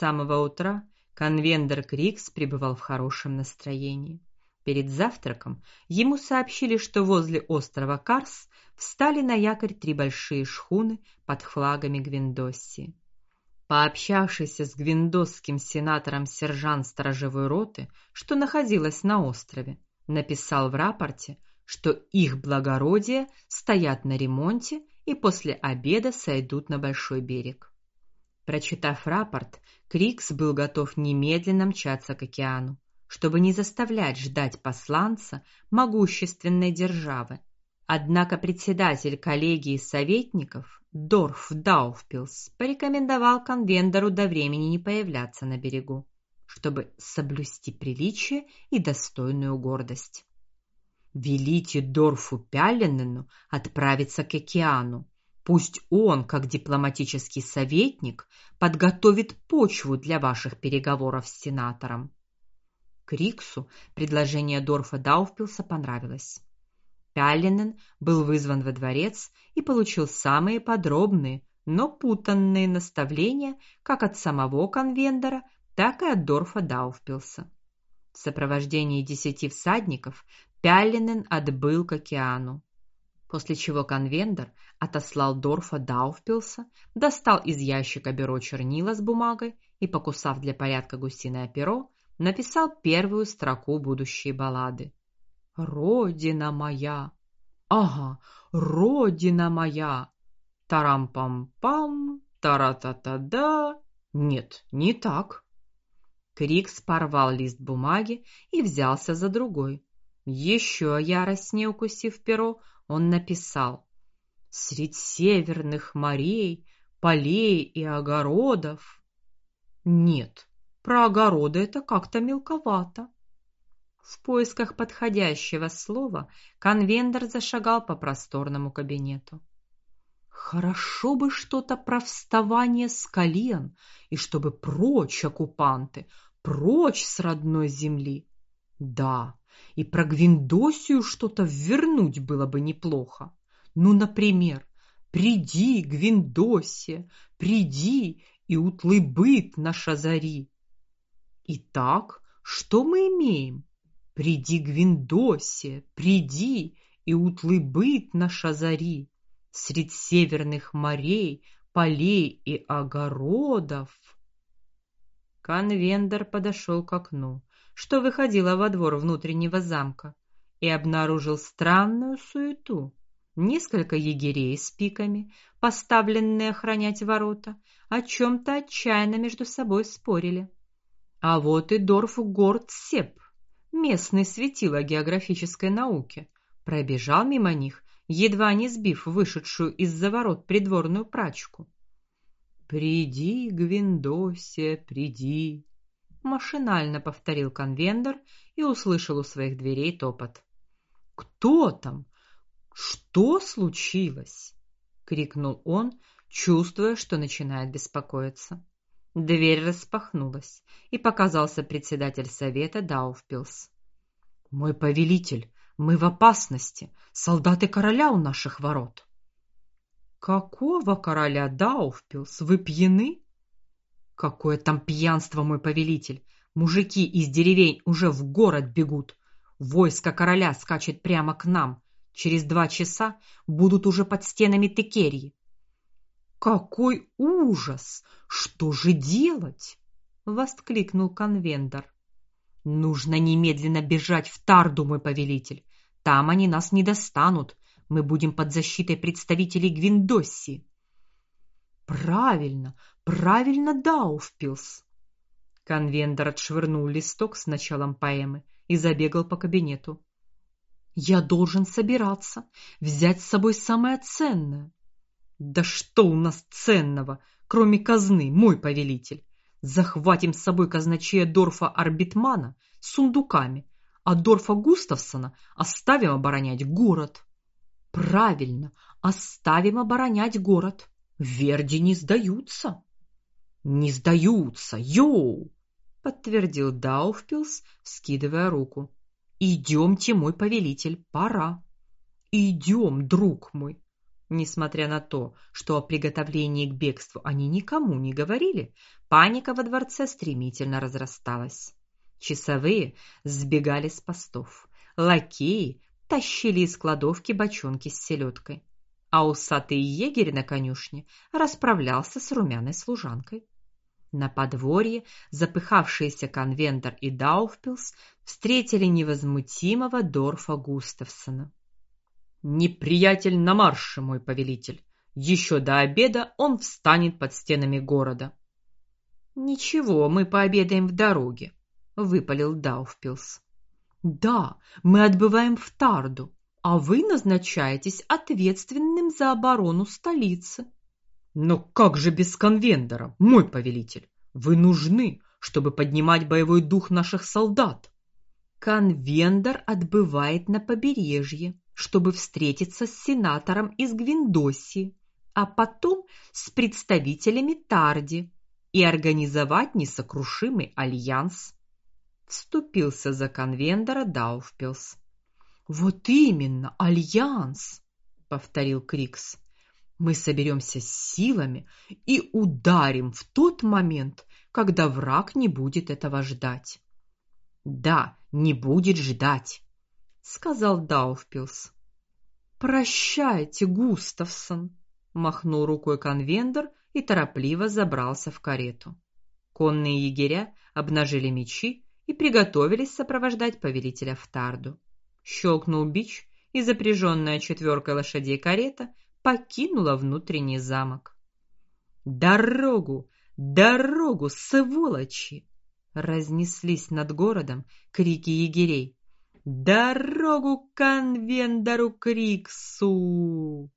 самого утра конвендер Крикс пребывал в хорошем настроении. Перед завтраком ему сообщили, что возле острова Карс встали на якорь три большие шхуны под флагами Гвиндоссии. Пообщавшийся с гвиндосским сенатором сержант сторожевой роты, что находилась на острове, написал в рапорте, что их благородие стоят на ремонте и после обеда сойдут на большой берег. Прочитав рапорт, Крикс был готов немедленно мчаться к океану, чтобы не заставлять ждать посланца могущественной державы. Однако председатель коллегии советников Дорф Дауфпилс порекомендовал конвендору до времени не появляться на берегу, чтобы соблюсти приличие и достойную гордость. Велите Дорфу Пяленену отправиться к океану. Пусть он, как дипломатический советник, подготовит почву для ваших переговоров с сенатором. Криксу предложение Дорфа Дауфпилса понравилось. Пяленен был вызван во дворец и получил самые подробные, но путанные наставления как от самого конвендора, так и от Дорфа Дауфпилса. В сопровождении десяти всадников Пялинен отбыл к океану. После чего конвендор отослал Дорфа Дауфпилса, достал из ящика бюро чернила с бумагой и, покусав для порядка гусиное перо, написал первую строку будущей баллады. Родина моя. Ага, родина моя. Тарам-пам-пам, тара-та-та-да. Нет, не так. Крикс порвал лист бумаги и взялся за другой. Еще яростнее укусив перо, он написал: "Средь северных морей, полей и огородов". Нет, про огороды это как-то мелковато. В поисках подходящего слова конвендор зашагал по просторному кабинету. Хорошо бы что-то про вставание с колен и чтобы прочь оккупанты, прочь с родной земли. Да, и про Гвиндосию что-то вернуть было бы неплохо. Ну, например, приди, Гвиндосия, приди и утлый быт наш озари. Итак, что мы имеем? Приди, Гвиндосия, приди и утлый быт наш озари. Средь северных морей, полей и огородов. Конвендор подошел к окну что выходило во двор внутреннего замка, и обнаружил странную суету. Несколько егерей с пиками, поставленные охранять ворота, о чем то отчаянно между собой спорили. А вот и Дорф Гордсеп, местный светило географической науки, пробежал мимо них, едва не сбив вышедшую из-за ворот придворную прачку. Приди, Гвиндосия, приди, машинально повторил конвендор и услышал у своих дверей топот. Кто там? Что случилось? крикнул он, чувствуя, что начинает беспокоиться. Дверь распахнулась, и показался председатель совета Дауфпилс. Мой повелитель, мы в опасности. Солдаты короля у наших ворот. Какого короля Дауфпилс? Вы пьяны? Какое там пьянство, мой повелитель! Мужики из деревень уже в город бегут. Войско короля скачет прямо к нам. Через два часа будут уже под стенами Текерии. Какой ужас! Что же делать? воскликнул конвендор. Нужно немедленно бежать в Тарду, мой повелитель. Там они нас не достанут. Мы будем под защитой представителей Гвиндоссии. Правильно, правильно, Дауфпилс. Конвендор отшвырнул листок с началом поэмы и забегал по кабинету. Я должен собираться, взять с собой самое ценное. Да что у нас ценного, кроме казны, мой повелитель? Захватим с собой казначея Дорфа Арбитмана с сундуками, а Дорфа Густавсона оставим оборонять город. Правильно, оставим оборонять город. Верди не сдаются. Не сдаются. Йоу, подтвердил Дауфпилс, скидывая руку. Идемте, мой повелитель, пора. Идем, друг мой. Несмотря на то, что о приготовлении к бегству они никому не говорили, паника во дворце стремительно разрасталась. Часовые сбегали с постов, лакеи тащили из кладовки бочонки с селедкой, а усатый егерь на конюшне расправлялся с румяной служанкой. На подворье запыхавшиеся конвентор и Дауфпилс встретили невозмутимого Дорфа Густавсона. Неприятель на марше, мой повелитель. Еще до обеда он встанет под стенами города. Ничего, мы пообедаем в дороге, выпалил Дауфпилс. Да, мы отбываем в Тарду, а вы назначаетесь ответственным за оборону столицы. Но как же без конвендора, мой повелитель? Вы нужны, чтобы поднимать боевой дух наших солдат. Конвендор отбывает на побережье, чтобы встретиться с сенатором из Гвиндосии, а потом с представителями Тарди и организовать несокрушимый альянс. Вступился за конвендора Дауфпилс. Вот именно, альянс, повторил Крикс. Мы соберемся с силами и ударим в тот момент, когда враг не будет этого ждать. Да, не будет ждать сказал Дауфпилс. Прощайте, Густавсон, махнул рукой конвендор и торопливо забрался в карету. Конные егеря обнажили мечи и приготовились сопровождать повелителя в Тарду. Щелкнул бич, и запряженная четверкой лошадей карета покинула внутренний замок. Дорогу, дорогу, сволочи! Разнеслись над городом крики егерей. Дорогу конвендору Криксу!